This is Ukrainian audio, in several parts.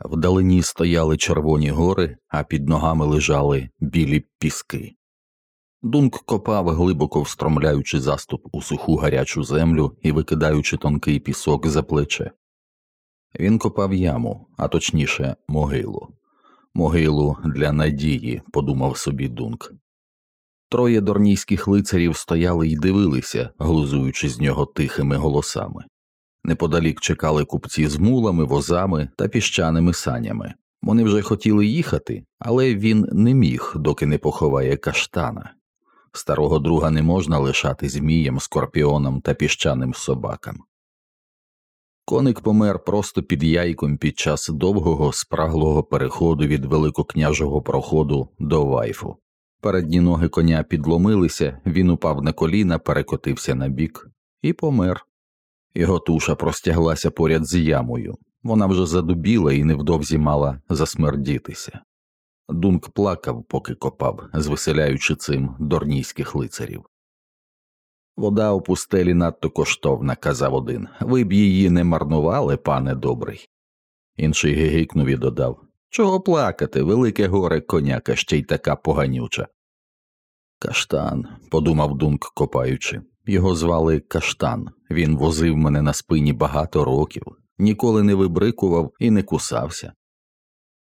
Вдалині стояли червоні гори, а під ногами лежали білі піски. Дунк копав, глибоко встромляючи заступ у суху гарячу землю і викидаючи тонкий пісок за плече. Він копав яму, а точніше, могилу. Могилу для надії, подумав собі Дунк. Троє дорнійських лицарів стояли й дивилися, глузуючи з нього тихими голосами. Неподалік чекали купці з мулами, возами та піщаними санями. Вони вже хотіли їхати, але він не міг, доки не поховає каштана. Старого друга не можна лишати змієм, скорпіоном та піщаним собакам. Коник помер просто під яйком під час довгого спраглого переходу від великокняжого проходу до вайфу. Передні ноги коня підломилися, він упав на коліна, перекотився на бік і помер. Його туша простяглася поряд з ямою, вона вже задубіла і невдовзі мала засмердітися. Дунк плакав, поки копав, звеселяючи цим дорнійських лицарів. Вода у пустелі надто коштовна, казав один. Ви б її не марнували, пане добрий. Інший гигикнув і додав Чого плакати, велике горе коняка ще й така поганюча. Каштан, подумав Дунк, копаючи. Його звали Каштан. Він возив мене на спині багато років, ніколи не вибрикував і не кусався.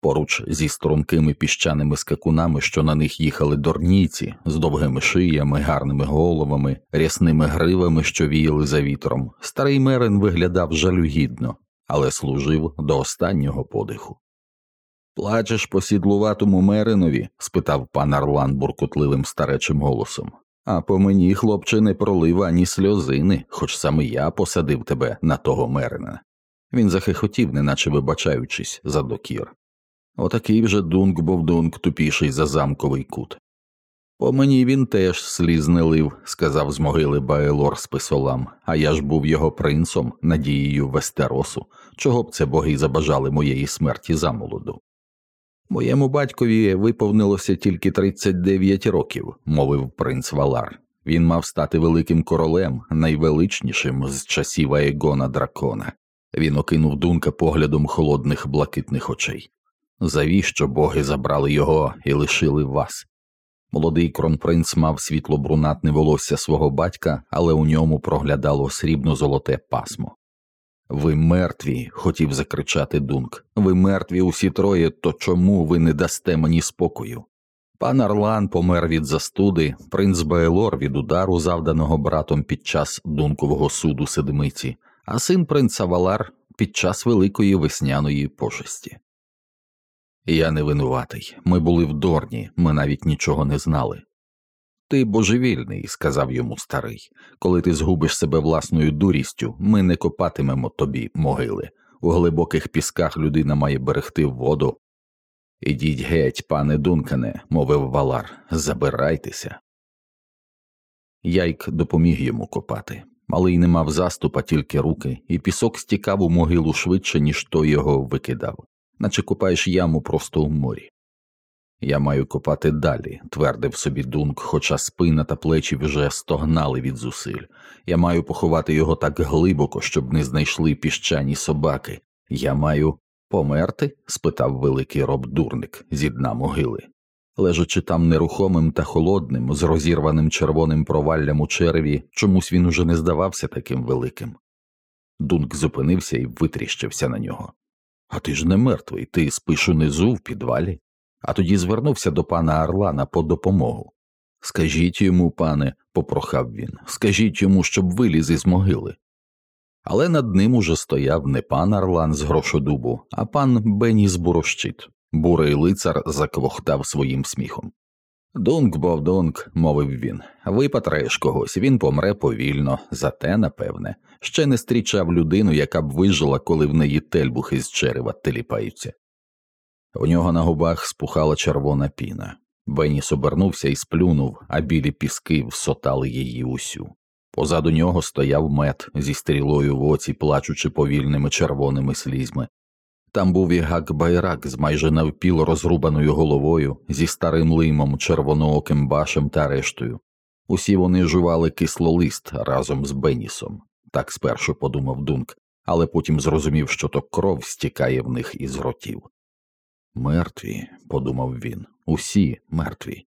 Поруч зі стрункими піщаними скакунами, що на них їхали дорніці, з довгими шиями, гарними головами, рясними гривами, що віяли за вітром, старий мерин виглядав жалюгідно, але служив до останнього подиху. Плачеш по сідлуватому меринові? спитав пан Арлан буркотливим старечим голосом. А по мені, хлопче, не пролив ані сльозини, хоч саме я посадив тебе на того мерина. Він захихотів, неначе вибачаючись за докір. Отакий вже дунк був дунк тупіший за замковий кут. По мені він теж сліз не лив, сказав з могили Баелор списолам, а я ж був його принцом, надією Вестеросу, чого б це боги забажали моєї смерті замолоду. Моєму батькові виповнилося тільки 39 років, мовив принц Валар. Він мав стати великим королем, найвеличнішим з часів Аегона дракона. Він окинув дунка поглядом холодних блакитних очей. Завіщо боги забрали його і лишили вас? Молодий кронпринц мав світло брунатне волосся свого батька, але у ньому проглядало срібно золоте пасмо. Ви мертві, хотів закричати Дунк. Ви мертві усі троє, то чому ви не дасте мені спокою? Пан Арлан помер від застуди, принц Баелор від удару, завданого братом під час дункового суду седмиці, а син принца Валар під час великої весняної пошесті. Я не винуватий. Ми були в Дорні, ми навіть нічого не знали. Ти божевільний, сказав йому старий. Коли ти згубиш себе власною дурістю, ми не копатимемо тобі могили. У глибоких пісках людина має берегти воду. Ідіть геть, пане Дункане, мовив Валар, забирайтеся. Яйк допоміг йому копати. Малий не мав заступа, тільки руки, і пісок стікав у могилу швидше, ніж той його викидав, наче копаєш яму просто у морі. Я маю копати далі, твердив собі Дунк, хоча спина та плечі вже стогнали від зусиль. Я маю поховати його так глибоко, щоб не знайшли піщані собаки. Я маю померти? спитав великий роб дурник зі дна могили. Лежачи там нерухомим та холодним, з розірваним червоним проваллям у череві, чомусь він уже не здавався таким великим. Дунк зупинився і витріщився на нього. А ти ж не мертвий, ти спиш унизу в підвалі а тоді звернувся до пана Орлана по допомогу. Скажіть йому, пане, попрохав він, скажіть йому, щоб виліз із могили. Але над ним уже стояв не пан Орлан з грошодубу, а пан Беніс Бурощит. Бурий лицар заквохтав своїм сміхом. Дунк бовдунк, мовив він, випатраєш когось, він помре повільно, зате, напевне, ще не стрічав людину, яка б вижила, коли в неї тельбухи з черева теліпаються. У нього на губах спухала червона піна. Беніс обернувся і сплюнув, а білі піски всотали її усю. Позаду нього стояв мед зі стрілою в оці, плачучи повільними червоними слізьми. Там був і гак байрак з майже навпіл розрубаною головою, зі старим лимом, червонооким башем та рештою. Усі вони жували кислолист разом з Бенісом, так спершу подумав Дунк, але потім зрозумів, що то кров стікає в них із ротів. Мертві, подумав він, усі мертві.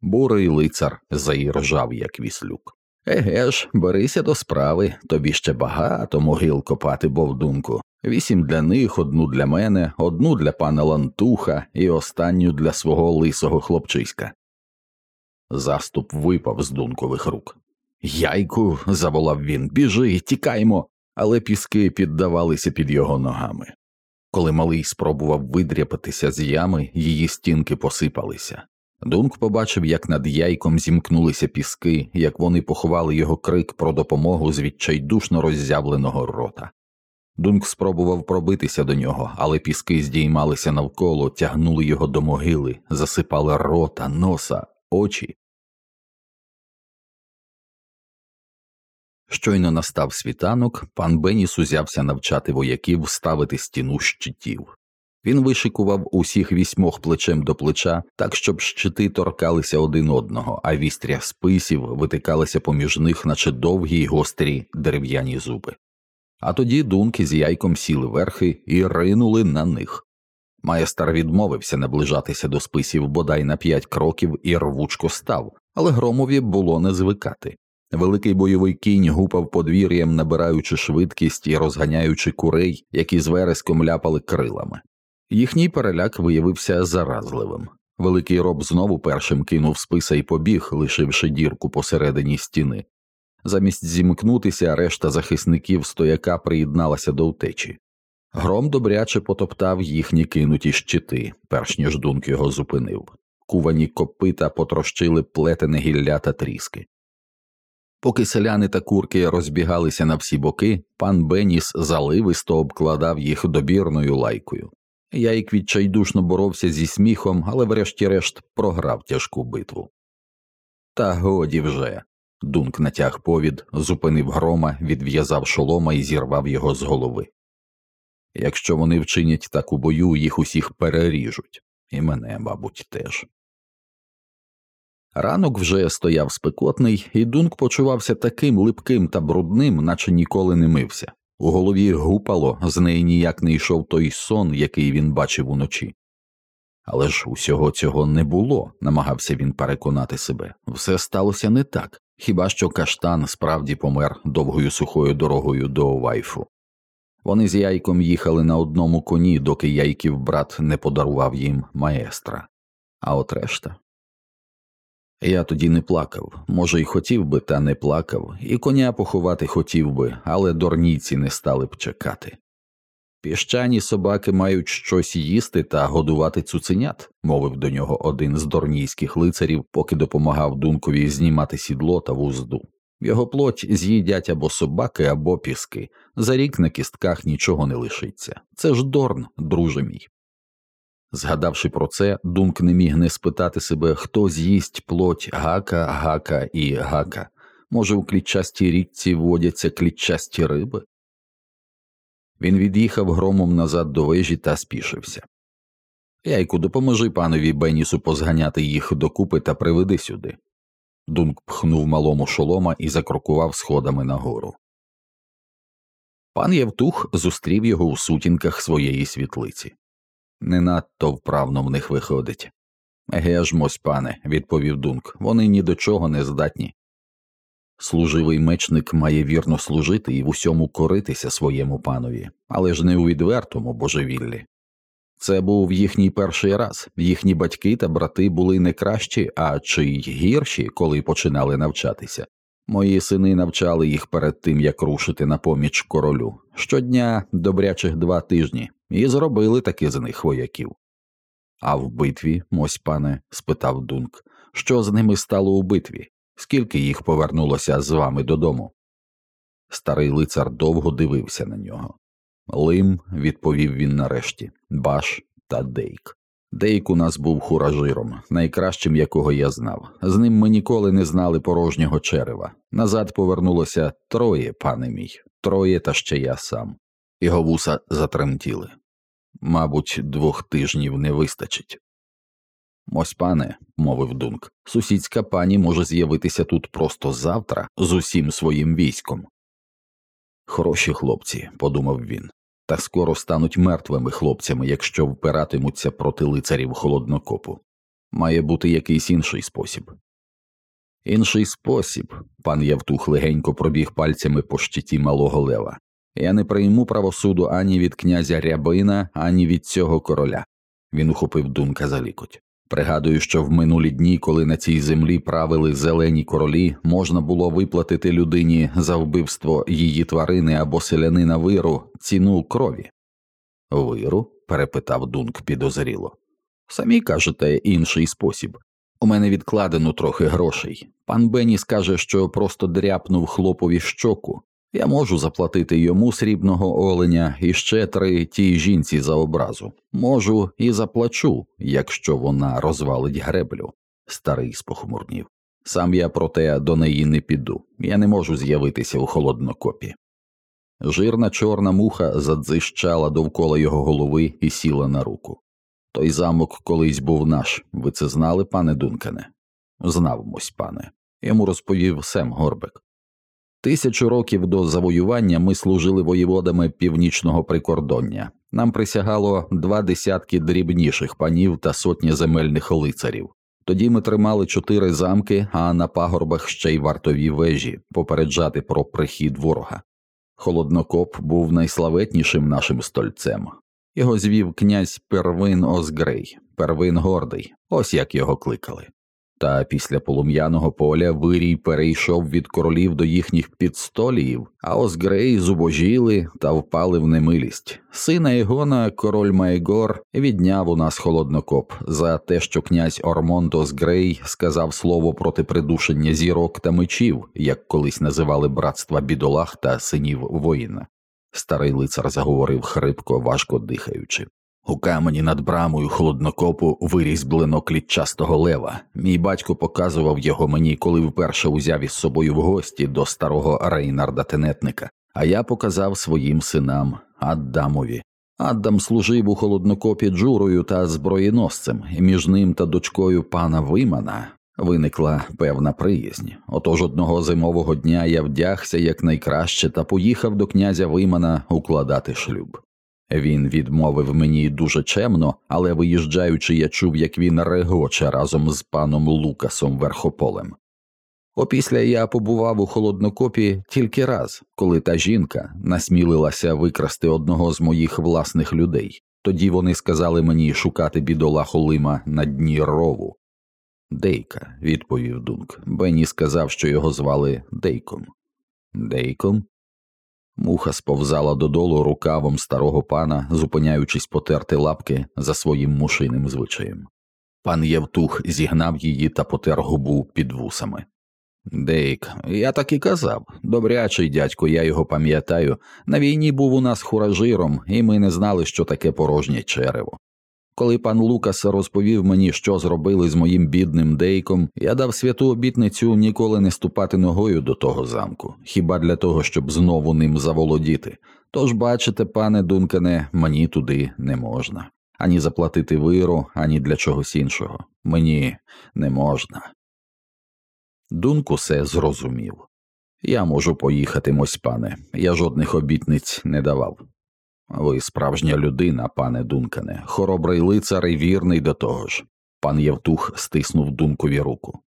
Бурий лицар заіржав, як віслюк. Еге ж, берися до справи, тобі ще багато могил копати, бовдунку. Вісім для них, одну для мене, одну для пана Лантуха і останню для свого лисого хлопчиська. Заступ випав з дункових рук. Яйку, заволав він, біжи, тікаймо, але піски піддавалися під його ногами. Коли малий спробував видряпатися з ями, її стінки посипалися. Дунк побачив, як над яйком зімкнулися піски, як вони поховали його крик про допомогу з відчайдушно роззявленого рота. Дунк спробував пробитися до нього, але піски здіймалися навколо, тягнули його до могили, засипали рота, носа, очі. Щойно настав світанок, пан Беніс узявся навчати вояків ставити стіну щитів. Він вишикував усіх вісьмох плечем до плеча, так щоб щити торкалися один одного, а вістря списів витикалися поміж них, наче довгі й гострі дерев'яні зуби. А тоді дунки з яйком сіли верхи і ринули на них. Майстер відмовився наближатися до списів бодай на п'ять кроків і рвучко став, але громові було не звикати. Великий бойовий кінь гупав подвір'ям, набираючи швидкість і розганяючи курей, які з вереском ляпали крилами. Їхній переляк виявився заразливим. Великий роб знову першим кинув списа і побіг, лишивши дірку посередині стіни. Замість зімкнутися, решта захисників стояка приєдналася до втечі. Гром добряче потоптав їхні кинуті щити, перш ніж дунк його зупинив. Кувані копита потрощили плетене гілля та тріски. Поки селяни та курки розбігалися на всі боки, пан Беніс заливисто обкладав їх добірною лайкою. Яйк відчайдушно боровся зі сміхом, але врешті-решт програв тяжку битву. Та годі вже. Дунк натяг повід, зупинив грома, відв'язав шолома і зірвав його з голови. Якщо вони вчинять так у бою, їх усіх переріжуть, і мене, мабуть, теж. Ранок вже стояв спекотний, і Дунк почувався таким липким та брудним, наче ніколи не мився. У голові гупало, з неї ніяк не йшов той сон, який він бачив уночі. Але ж усього цього не було, намагався він переконати себе. Все сталося не так, хіба що каштан справді помер довгою сухою дорогою до Овайфу. Вони з яйком їхали на одному коні, доки яйків брат не подарував їм маестра, а от решта я тоді не плакав, може, й хотів би, та не плакав, і коня поховати хотів би, але дорніці не стали б чекати. Піщані собаки мають щось їсти та годувати цуценят, мовив до нього один з дорнійських лицарів, поки допомагав дункові знімати сідло та вузду. Його плоть з'їдять або собаки, або піски, за рік на кістках нічого не лишиться. Це ж дорн, друже мій. Згадавши про це, Дунк не міг не спитати себе, хто з'їсть плоть гака, гака і гака. Може, у клітчастій річці водяться клітчасті риби? Він від'їхав громом назад до вежі та спішився. Яйку, допоможи панові Бенісу позганяти їх докупи та приведи сюди. Дунк пхнув малому шолома і закрокував сходами нагору. Пан Євтух зустрів його у сутінках своєї світлиці. Не надто вправно в них виходить. Еге ж пане, відповів Дунк, вони ні до чого не здатні. Служивий мечник має вірно служити і в усьому коритися своєму панові, але ж не у відвертому божевіллі. Це був їхній перший раз, їхні батьки та брати були не кращі, а чи й гірші, коли починали навчатися. Мої сини навчали їх перед тим, як рушити на поміч королю щодня добрячих два тижні, і зробили таки з них вояків. А в битві, мось пане? спитав Дунк, що з ними стало у битві? Скільки їх повернулося з вами додому? Старий лицар довго дивився на нього. Лим, відповів він нарешті, баш та дейк. Дейк у нас був хуражиром, найкращим якого я знав. З ним ми ніколи не знали порожнього черева. Назад повернулося троє, пане мій, троє та ще я сам. Його вуса затремтіли. Мабуть, двох тижнів не вистачить. Ось, пане, мовив Дунк, сусідська пані може з'явитися тут просто завтра з усім своїм військом. Хороші хлопці, подумав він, та скоро стануть мертвими хлопцями, якщо впиратимуться проти лицарів холоднокопу. Має бути якийсь інший спосіб. Інший спосіб, пан Явтух легенько пробіг пальцями по щиті малого лева. Я не прийму правосуду ані від князя Рябина, ані від цього короля. Він ухопив дунка за лікоть. Пригадую, що в минулі дні, коли на цій землі правили зелені королі, можна було виплатити людині за вбивство її тварини або селянина виру ціну крові. Виру? перепитав Дунк підозріло. Самі кажете інший спосіб. У мене відкладено трохи грошей. Пан Бенні скаже, що просто дряпнув хлопові щоку. Я можу заплатити йому срібного оленя і ще три тій жінці за образу. Можу і заплачу, якщо вона розвалить греблю. Старий спохмурнів. Сам я проте до неї не піду. Я не можу з'явитися у холоднокопі. Жирна чорна муха задзищала довкола його голови і сіла на руку. Той замок колись був наш. Ви це знали, пане Дункане? Знав мось, пане. Йому розповів Сем Горбек. Тисячу років до завоювання ми служили воєводами північного прикордоння. Нам присягало два десятки дрібніших панів та сотні земельних лицарів. Тоді ми тримали чотири замки, а на пагорбах ще й вартові вежі попереджати про прихід ворога. Холоднокоп був найславетнішим нашим стольцем. Його звів князь Первин Озгрей, Первин Гордий, ось як його кликали. Та після полум'яного поля вирій перейшов від королів до їхніх підстоліїв, а Озгрей зубожіли та впали в немилість. Сина Ігона, король Майгор, відняв у нас холоднокоп за те, що князь Ормонд Озгрей сказав слово проти придушення зірок та мечів, як колись називали братства бідолах та синів воїна. Старий лицар заговорив хрипко, важко дихаючи. У камені над брамою холоднокопу виріс клітчастого лева. Мій батько показував його мені, коли вперше узяв із собою в гості до старого Рейнарда Тенетника, а я показав своїм синам Аддамові. Аддам служив у холоднокопі джурою та зброєносцем, і між ним та дочкою пана Вимана виникла певна приязнь. Отож одного зимового дня я вдягся якнайкраще та поїхав до князя Вимана укладати шлюб. Він відмовив мені дуже чемно, але виїжджаючи, я чув, як він регоче разом з паном Лукасом Верхополем. Опісля я побував у холоднокопі тільки раз, коли та жінка насмілилася викрасти одного з моїх власних людей. Тоді вони сказали мені шукати бідолаху Лима на дні рову. Дейка, відповів Дунк. Бенні сказав, що його звали Дейком. Дейком? Муха сповзала додолу рукавом старого пана, зупиняючись потерти лапки за своїм мушиним звичаєм. Пан Євтух зігнав її та потер губу під вусами. Дейк, я так і казав. Добрячий дядько, я його пам'ятаю. На війні був у нас хуражиром, і ми не знали, що таке порожнє черево. Коли пан Лукас розповів мені, що зробили з моїм бідним дейком, я дав святу обітницю ніколи не ступати ногою до того замку, хіба для того, щоб знову ним заволодіти. Тож, бачите, пане Дункане, мені туди не можна ані заплатити виру, ані для чогось іншого. Мені не можна. Дунк усе зрозумів. Я можу поїхати, мось пане, я жодних обітниць не давав. Ви справжня людина, пане Дункане, хоробрий лицар і вірний до того ж. Пан Євтух стиснув дункові руку.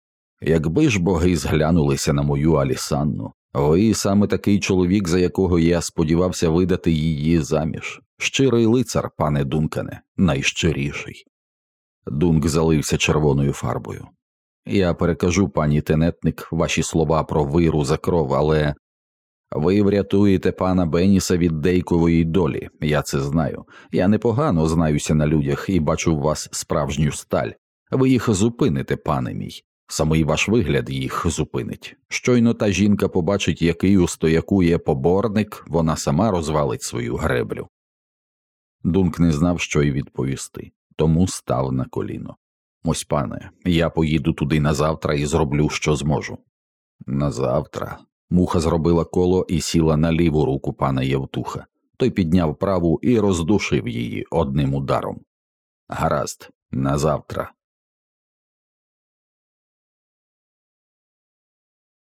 Якби ж боги зглянулися на мою Алісанну, ви саме такий чоловік, за якого я сподівався видати її заміж. Щирий лицар, пане Дункане, найщиріший. Дунк залився червоною фарбою. Я перекажу, пані тенетник, ваші слова про виру за кров, але ви врятуєте пана Беніса від дейкової долі, я це знаю. Я непогано знаюся на людях і бачу в вас справжню сталь. Ви їх зупините, пане мій. Самий ваш вигляд їх зупинить. Щойно та жінка побачить, який у стояку є поборник, вона сама розвалить свою греблю. Дунк не знав, що й відповісти, тому став на коліно. Ось, пане, я поїду туди назавтра і зроблю, що зможу. Назавтра. Муха зробила коло і сіла на ліву руку пана Євтуха. Той підняв праву і роздушив її одним ударом. Гаразд, назавтра.